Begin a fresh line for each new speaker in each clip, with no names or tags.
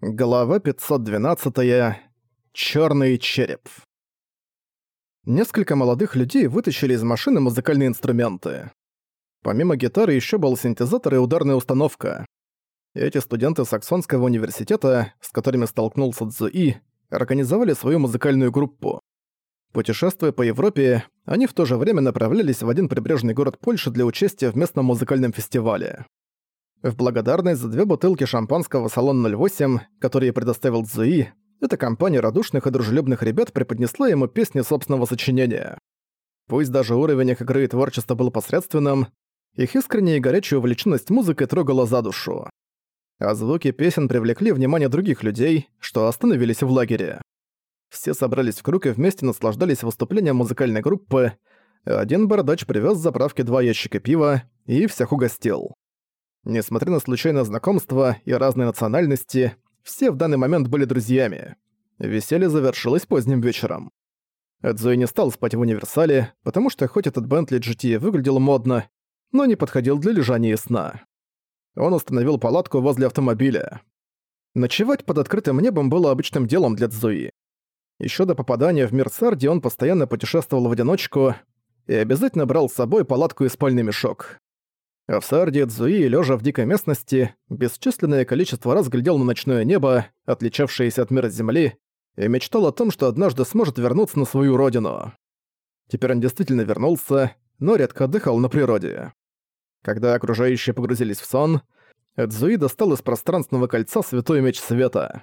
Глава 512. Чёрный череп. Несколько молодых людей вытащили из машины музыкальные инструменты. Помимо гитары ещё был синтезатор и ударная установка. Эти студенты Саксонского университета, с которыми столкнулся Цзуи, организовали свою музыкальную группу. Путешествуя по Европе, они в то же время направлялись в один прибрежный город Польши для участия в местном музыкальном фестивале. В благодарность за две бутылки шампанского салон 08, которые предоставил Цзуи, эта компания радушных и дружелюбных ребят преподнесла ему песни собственного сочинения. Пусть даже уровень их игры и творчества был посредственным, их искренняя и горячая увлеченность музыкой трогала за душу. А звуки песен привлекли внимание других людей, что остановились в лагере. Все собрались в круг и вместе наслаждались выступлением музыкальной группы. Один бородач привез с заправки два ящика пива и всех угостил. Несмотря на случайное знакомство и разные национальности, все в данный момент были друзьями. Веселье завершилось поздним вечером. Эдзуи не стал спать в универсале, потому что хоть этот Бентли GT выглядел модно, но не подходил для лежания и сна. Он установил палатку возле автомобиля. Ночевать под открытым небом было обычным делом для Цзуи. Еще до попадания в мир Сарди он постоянно путешествовал в одиночку и обязательно брал с собой палатку и спальный мешок. А в Саарде Цзуи, лежа в дикой местности, бесчисленное количество раз глядел на ночное небо, отличавшееся от мира Земли, и мечтал о том, что однажды сможет вернуться на свою родину. Теперь он действительно вернулся, но редко отдыхал на природе. Когда окружающие погрузились в сон, Эдзуи достал из пространственного кольца Святой Меч Света.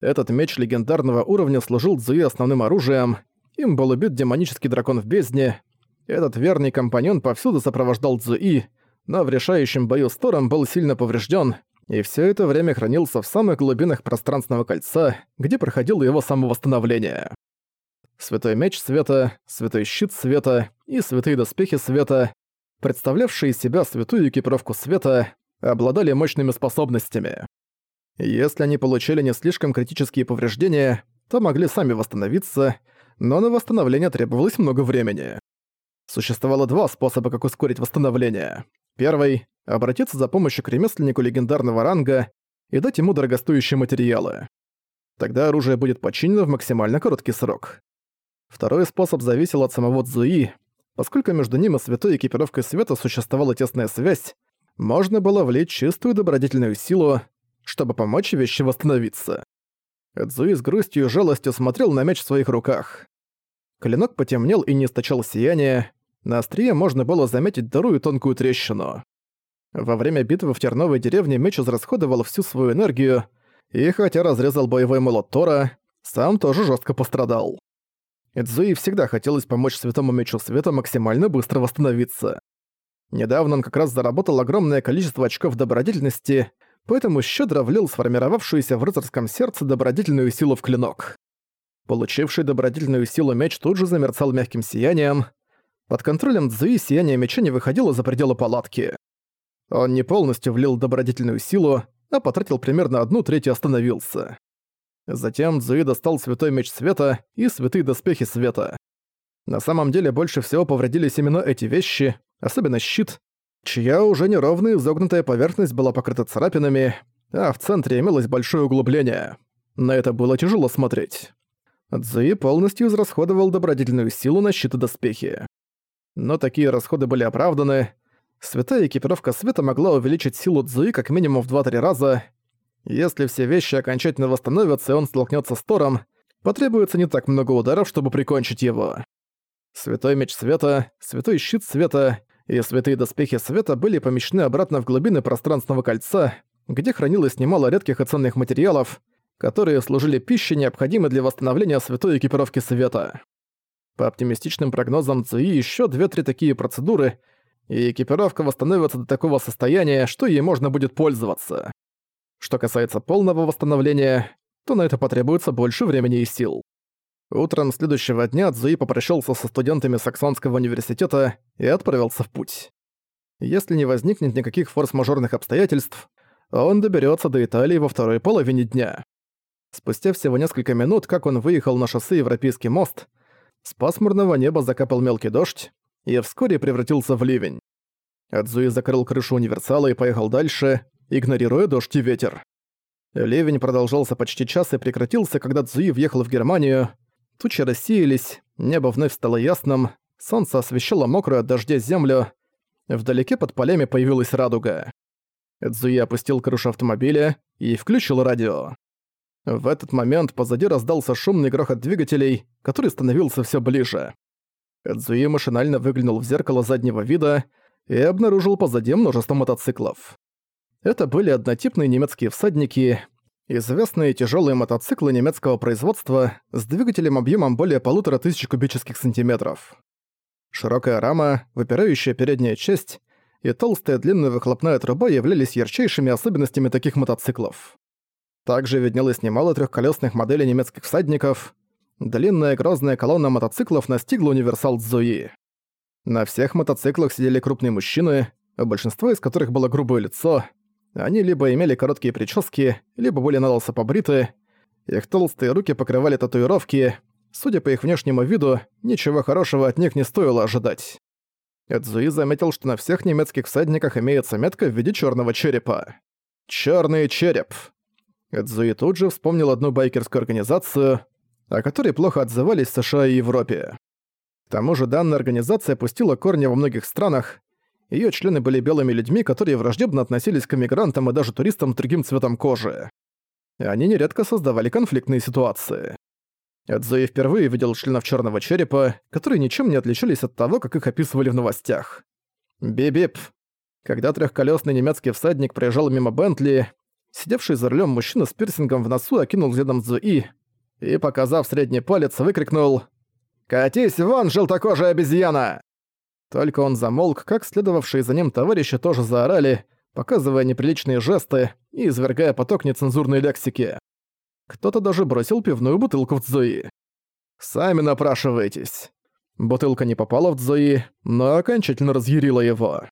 Этот меч легендарного уровня служил Цзуи основным оружием, им был убит демонический дракон в бездне, этот верный компаньон повсюду сопровождал Цзуи, но в решающем бою с Тором был сильно поврежден, и все это время хранился в самых глубинах пространственного кольца, где проходило его самовосстановление. Святой меч света, святой щит света и святые доспехи света, представлявшие из себя святую экипировку света, обладали мощными способностями. Если они получили не слишком критические повреждения, то могли сами восстановиться, но на восстановление требовалось много времени. Существовало два способа, как ускорить восстановление. Первый — обратиться за помощью к ремесленнику легендарного ранга и дать ему дорогостоящие материалы. Тогда оружие будет починено в максимально короткий срок. Второй способ зависел от самого Цзуи. Поскольку между ним и святой экипировкой света существовала тесная связь, можно было влить чистую добродетельную силу, чтобы помочь вещи восстановиться. Цзуи с грустью и жалостью смотрел на меч в своих руках. Клинок потемнел и не источал сияния, на острие можно было заметить дыру и тонкую трещину. Во время битвы в Терновой деревне меч израсходовал всю свою энергию, и хотя разрезал боевой молот Тора, сам тоже жестко пострадал. Эдзуи всегда хотелось помочь Святому Мечу Света максимально быстро восстановиться. Недавно он как раз заработал огромное количество очков добродетельности, поэтому щедро влил сформировавшуюся в рыцарском сердце добродетельную силу в клинок. Получивший добродетельную силу меч тут же замерцал мягким сиянием, под контролем Цзуи сияние меча не выходило за пределы палатки. Он не полностью влил добродетельную силу, а потратил примерно одну треть и остановился. Затем Цзуи достал Святой Меч Света и Святые Доспехи Света. На самом деле больше всего повредились именно эти вещи, особенно щит, чья уже неровная изогнутая поверхность была покрыта царапинами, а в центре имелось большое углубление. На это было тяжело смотреть. Цзуи полностью израсходовал добродетельную силу на щит и доспехи. Но такие расходы были оправданы. Святая экипировка света могла увеличить силу Цзуи как минимум в 2-3 раза. Если все вещи окончательно восстановятся и он столкнется с Тором, потребуется не так много ударов, чтобы прикончить его. Святой меч света, святой щит света и святые доспехи света были помещены обратно в глубины пространственного кольца, где хранилось немало редких и ценных материалов, которые служили пищей, необходимой для восстановления святой экипировки света. По оптимистичным прогнозам ЦИ еще 2-3 такие процедуры, и экипировка восстановится до такого состояния, что ей можно будет пользоваться. Что касается полного восстановления, то на это потребуется больше времени и сил. Утром следующего дня Цзуи попрощался со студентами Саксонского университета и отправился в путь. Если не возникнет никаких форс-мажорных обстоятельств, он доберется до Италии во второй половине дня. Спустя всего несколько минут, как он выехал на шоссе Европейский мост, с пасмурного неба закапал мелкий дождь и вскоре превратился в ливень. Адзуи закрыл крышу универсала и поехал дальше, игнорируя дождь и ветер. Ливень продолжался почти час и прекратился, когда Цзуи въехал в Германию. Тучи рассеялись, небо вновь стало ясным, солнце освещало мокрую от дождя землю. Вдалеке под полями появилась радуга. Цзуи опустил крышу автомобиля и включил радио. В этот момент позади раздался шумный грохот двигателей, который становился все ближе. Цзуи машинально выглянул в зеркало заднего вида и обнаружил позади множество мотоциклов. Это были однотипные немецкие всадники, известные тяжелые мотоциклы немецкого производства с двигателем объемом более полутора тысяч кубических сантиметров. Широкая рама, выпирающая передняя часть и толстая длинная выхлопная труба являлись ярчайшими особенностями таких мотоциклов. Также виднелось немало трехколесных моделей немецких всадников. Длинная грозная колонна мотоциклов настигла универсал Цзуи. На всех мотоциклах сидели крупные мужчины, большинство из которых было грубое лицо, они либо имели короткие прически, либо были налысо побриты. Их толстые руки покрывали татуировки. Судя по их внешнему виду, ничего хорошего от них не стоило ожидать. Эдзуи заметил, что на всех немецких всадниках имеется метка в виде черного черепа. Черный череп. Эдзуи тут же вспомнил одну байкерскую организацию, о которой плохо отзывались в США и Европе. К тому же данная организация пустила корни во многих странах, Её члены были белыми людьми, которые враждебно относились к эмигрантам и даже туристам с другим цветом кожи. Они нередко создавали конфликтные ситуации. Эдзуи впервые видел членов Чёрного Черепа, которые ничем не отличались от того, как их описывали в новостях. Бип-бип. Когда трёхколёсный немецкий всадник проезжал мимо Бентли, сидевший за рулем мужчина с пирсингом в носу окинул взглядом Зуи и, показав средний палец, выкрикнул «Катись вон, желтокожая обезьяна!» Только он замолк, как следовавшие за ним товарищи тоже заорали, показывая неприличные жесты и извергая поток нецензурной лексики. Кто-то даже бросил пивную бутылку в Цзуи. «Сами напрашивайтесь». Бутылка не попала в Цзуи, но окончательно разъярила его.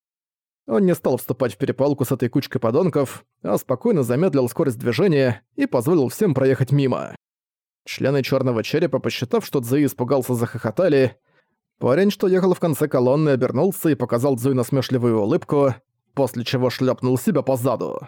Он не стал вступать в перепалку с этой кучкой подонков, а спокойно замедлил скорость движения и позволил всем проехать мимо. Члены Черного Черепа, посчитав, что Цзуи испугался, захохотали, Парень, что ехал в конце колонны, обернулся и показал Цзуй насмешливую улыбку, после чего шлепнул себя по заду.